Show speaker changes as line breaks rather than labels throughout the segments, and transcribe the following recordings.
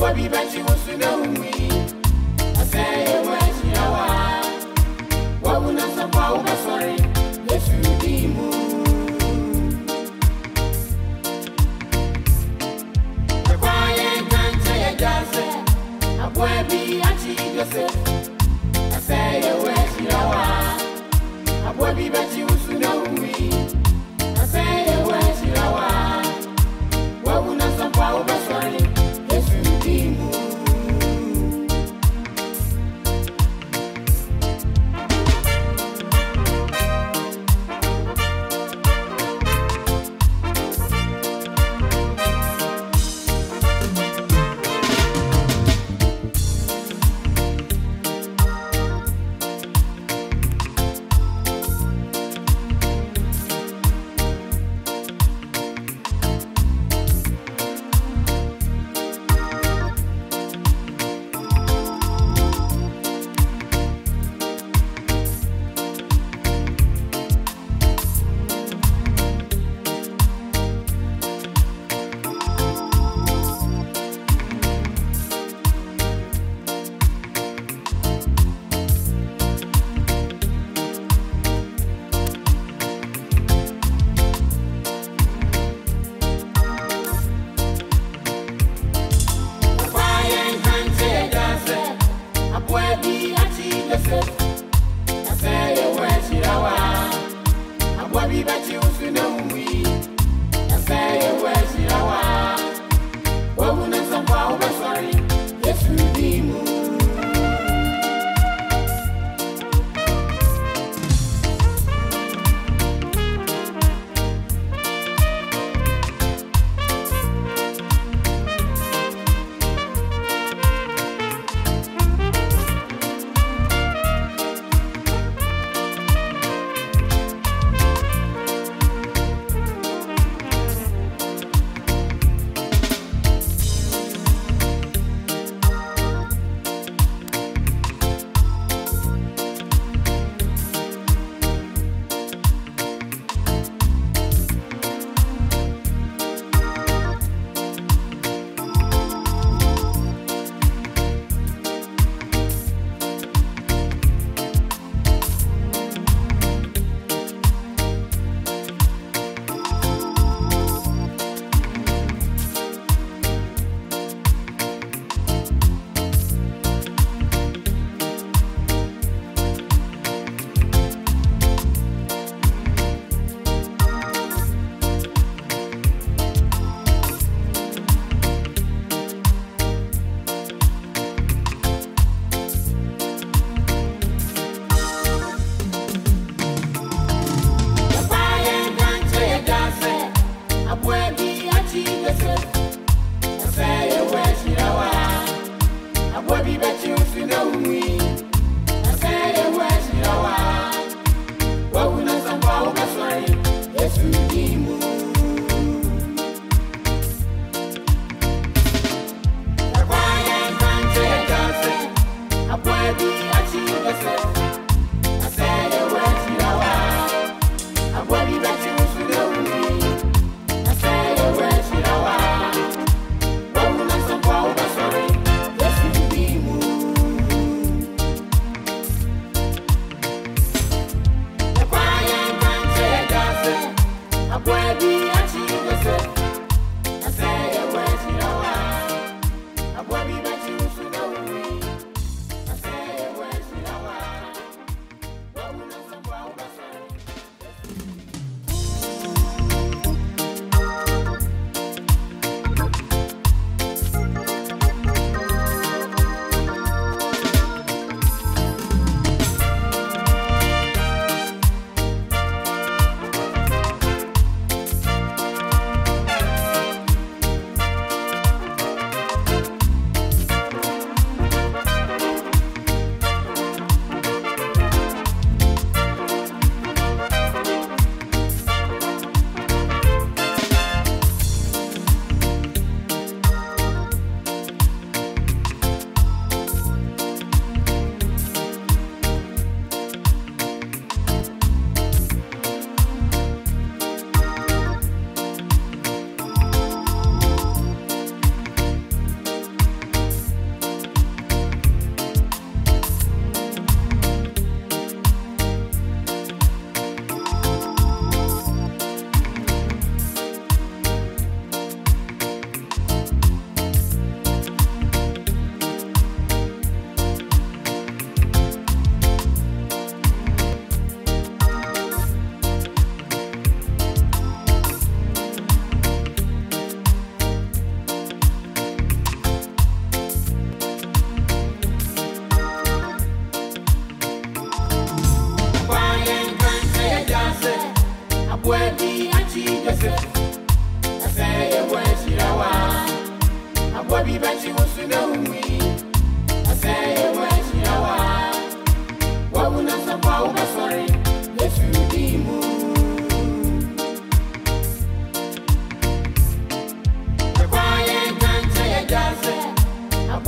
Wabi Bachi was to know me. I say, Where's Yawa? Wabuna Sapa, sorry, let's do the moon. The quiet can't I say, Where's Yawa? A boy be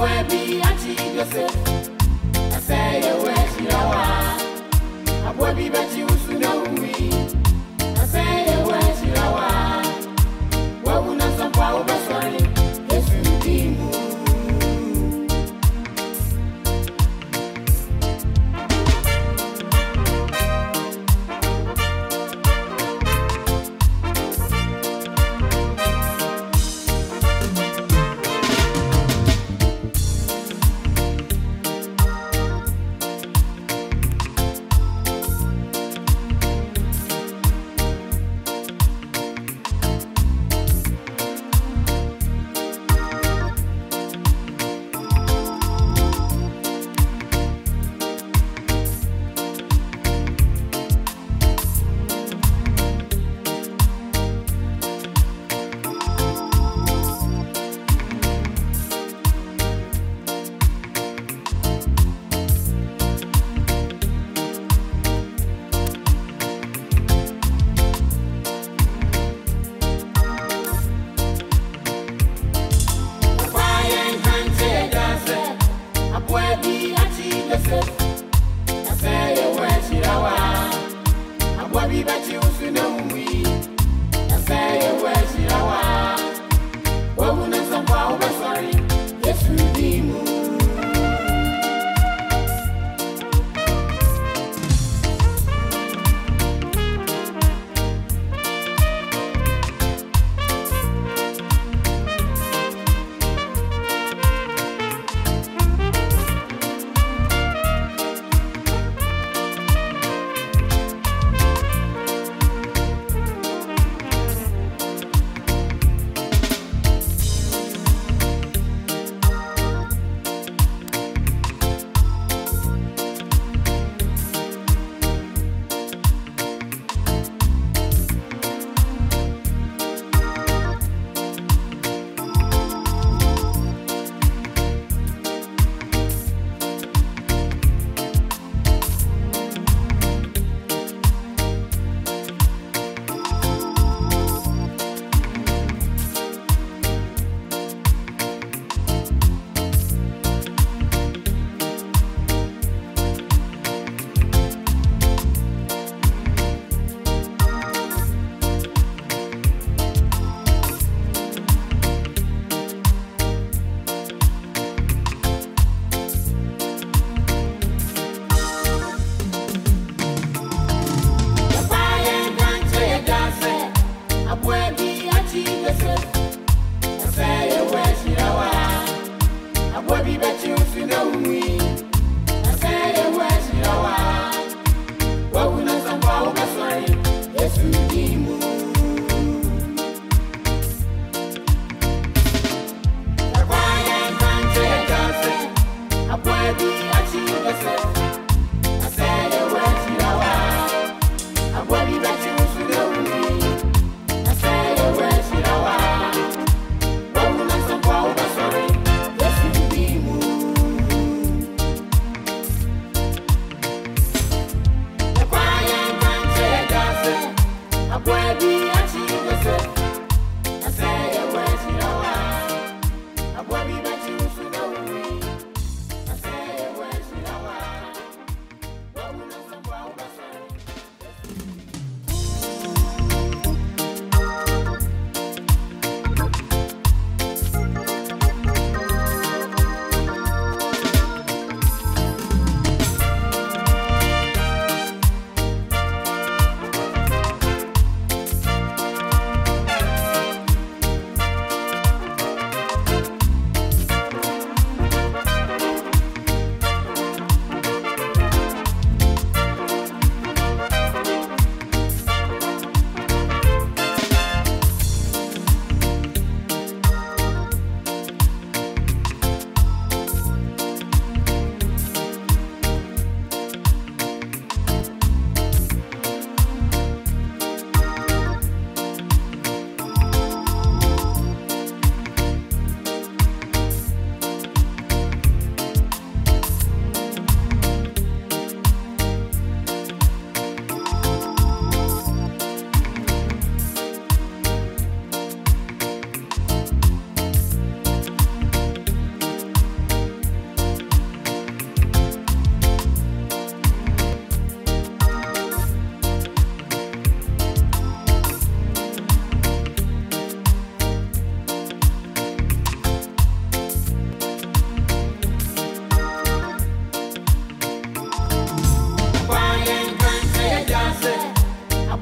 Boy be a Joseph.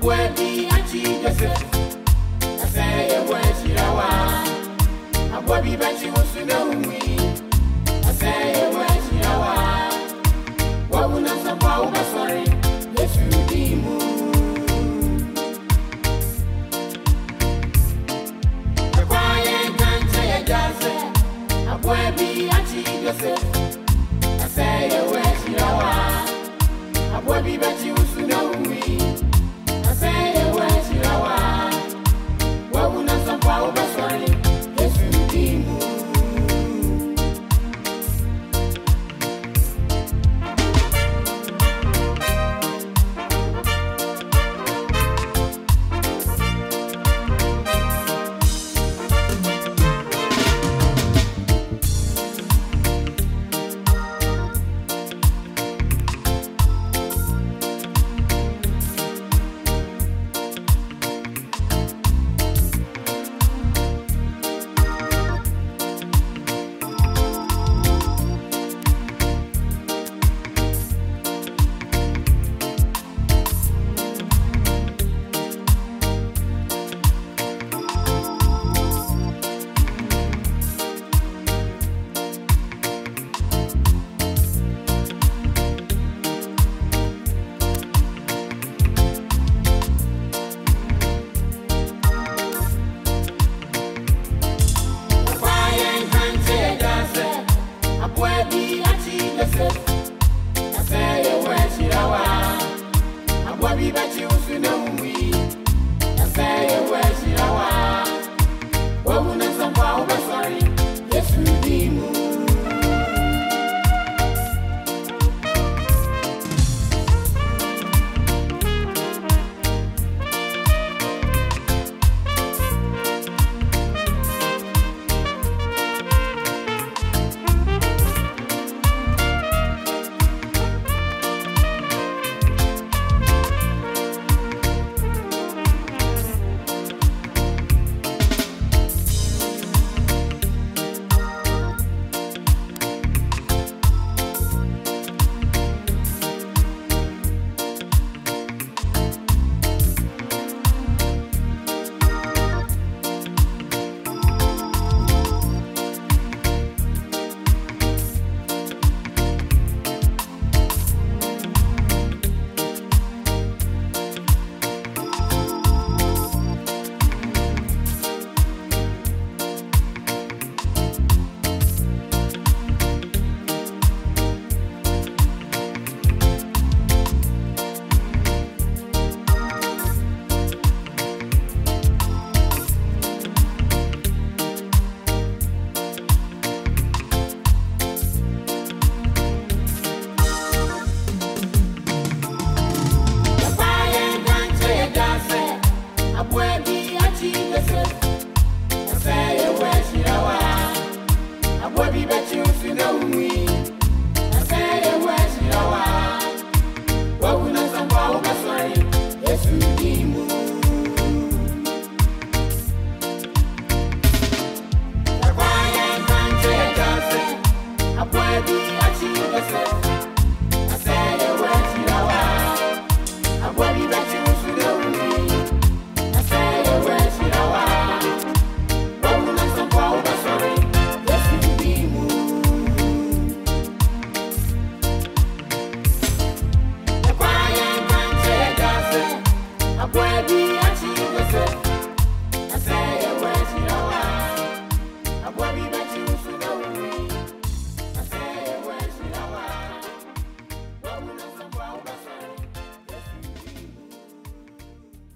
Abwabi Achi Joseph. Asaya Washirawa Abwabi Bachi Musuna Umi Asaya Washirawa Wabuna Sapa Ubasore Yesu Dimu Kakwaya Kanta Ya Jase Abwabi Achi Joseph. Asaya Washirawa Abwabi Bachi Musuna Umi I say, you went to our. I'm you, you know, we.